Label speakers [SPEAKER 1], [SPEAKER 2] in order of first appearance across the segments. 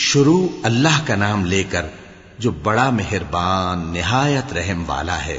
[SPEAKER 1] शुरू अल्लाह का नाम लेकर जो बड़ा मेहरबान निहायत रहम वाला है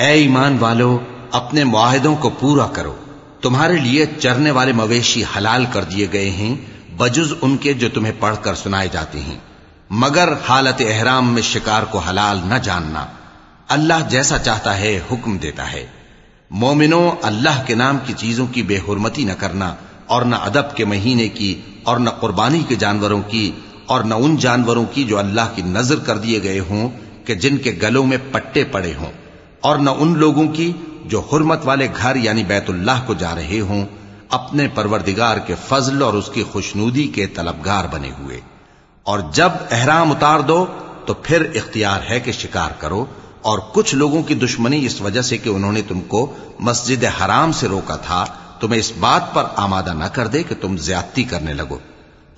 [SPEAKER 1] ए ईमान वालो अपने मुआहिदों को पूरा करो तुम्हारे लिए चरने वाले मवेशी हलाल कर दिए गए हैं बजुज उनके जो तुम्हें पढ़कर सुनाए जाते हैं मगर हालत एहराम में शिकार को हलाल न जानना। अल्लाह जैसा चाहता है, हुक्म देता है। मोमिनो, अल्लाह के नाम की चीज़ों की बेहरमती न करना और न अदब के महीने की और न कुर्बानी के जानवरों की और न उन जानवरों की जो अल्लाह की नज़र कर दिए गए हों कि जिनके गलों में पट्टे पड़े हों और न उन लोगों की जो हुरमत वाले घर यानी बैतुल्लाह को जा रहे हों, अपने परवरदिगार के फजल और उसकी खुशनूदी के तलबगार बने हुए। और जब एहराम उतार दो तो फिर इख्तियार है कि शिकार करो। और कुछ लोगों की दुश्मनी इस वजह से कि उन्होंने तुमको मस्जिद हराम से रोका था, तुम्हें इस बात पर आमादा न कर दे कि तुम ज्यादती करने लगो।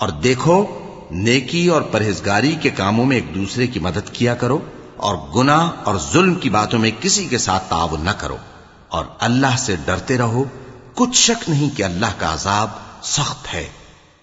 [SPEAKER 1] और देखो, नेकी और परहेजगारी के कामों में एक दूसरे की मदद किया करो, और गुना और जुल्म की बातों में किसी के साथ ताउन न करो। और अल्लाह से डरते रहो। कुछ शक नहीं कि अल्लाह का अजाब सख्त है।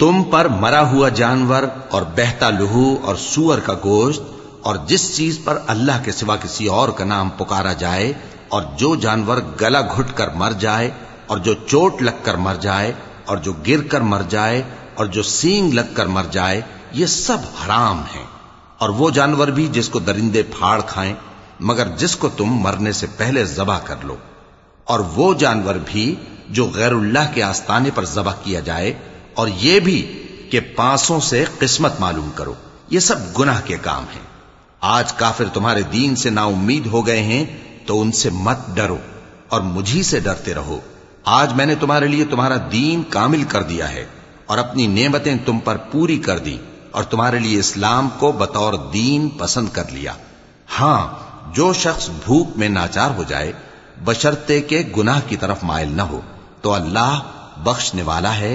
[SPEAKER 1] तुम पर मरा हुआ जानवर और बहता लहू और सुअर का गोश्त और जिस चीज़ पर अल्लाह के सिवा किसी और का नाम पुकारा जाए और जो जानवर गला घुट कर मर जाए और जो चोट लगकर मर जाए और जो गिर कर मर जाए और जो सींग लगकर मर जाए, ये सब हराम है। और वो जानवर भी जिसको दरिंदे फाड़ खाएँ, मगर जिसको तुम मरने से पहले जबा कर लो। और वो जानवर भी जो गैरुल्लाह के आस्थाने पर जबा किया जाए और ये भी कि पांसों से किस्मत मालूम करो। ये सब गुनाह के काम हैं। आज काफिर तुम्हारे दीन से ना उम्मीद हो गए हैं तो उनसे मत डरो और मुझी से डरते रहो। आज मैंने तुम्हारे लिए तुम्हारा दीन कामिल कर दिया है और अपनी नेमतें तुम पर पूरी कर दी और तुम्हारे लिए इस्लाम को बतौर दीन पसंद कर लिया। हाँ, जो शख्स भूख में नाचार हो जाए, बशर्ते के गुनाह की तरफ़ मायल न हो तो अल्लाह बख्शने वाला है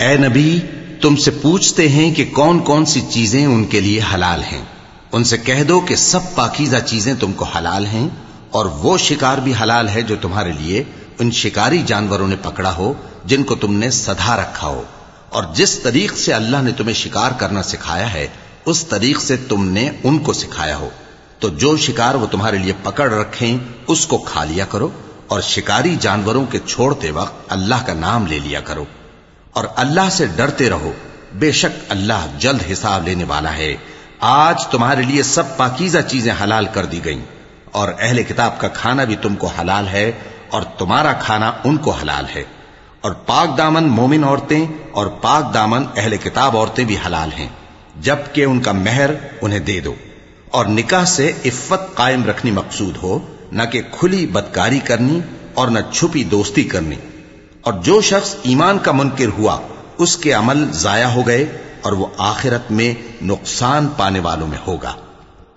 [SPEAKER 1] ए नबी तुमसे पूछते हैं कि कौन कौन सी चीजें उनके लिए हलाल हैं उनसे कह दो कि सब पाकिजा चीजें तुमको हलाल हैं और वो शिकार भी हलाल है जो तुम्हारे लिए उन शिकारी जानवरों ने पकड़ा हो जिनको तुमने सधा रखा हो और जिस तरीक से अल्लाह ने तुम्हें शिकार करना सिखाया है उस तरीक से तुमने उनको सिखाया हो तो जो शिकार वो तुम्हारे लिए पकड़ रखें, उसको खा लिया करो, और शिकारी जानवरों के छोड़ते वक्त अल्लाह का नाम ले लिया करो। और अल्लाह से डरते रहो। बेशक अल्लाह जल्द हिसाब लेने वाला है। आज तुम्हारे लिए सब पाकिजा चीज़ें हलाल कर दी गईं, और अहले किताब का खाना भी तुमको हलाल है, और तुम्हारा खाना उनको हलाल है। और पाक दामन मोमिन औरतें, और पाक दामन अहले किताब औरतें भी हलाल हैं। जबकि उनका मेहर उन्हें दे दो। और निकाह से इफ्फत कायम रखनी मकसूद हो न कि खुली बदकारी करनी और न छुपी दोस्ती करनी और जो शख्स ईमान का मुनकिर हुआ उसके अमल जाया हो गए और वो आखिरत में नुकसान पाने वालों में होगा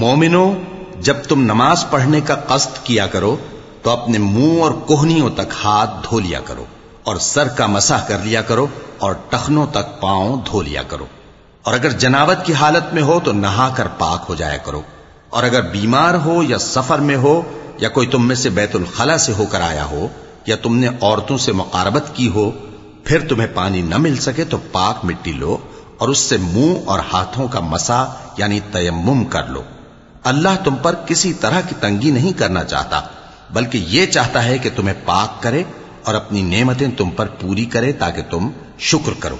[SPEAKER 1] मोमिनो जब तुम नमाज पढ़ने का कस्त किया करो तो अपने मुँह और कोहनियों तक हाथ धो लिया करो और सर का मसाह कर लिया करो और टखनों तक पाँव धो लिया करो। और अगर जनावत की हालत में हो तो नहाकर पाक हो जाया करो। और अगर बीमार हो या सफ़र में हो या कोई तुम में से बैतुल खला से होकर आया हो या तुमने औरतों से मुकारबत की हो, फिर तुम्हें पानी न मिल सके तो पाक मिट्टी लो और उससे मुँह और हाथों का मसा यानी तयम कर लो। अल्लाह तुम पर किसी तरह की तंगी नहीं करना चाहता। बल्कि ये चाहता है कि तुम्हें पाक करे और अपनी नेमतें तुम पर पूरी करे ताकि तुम शुक्र करो।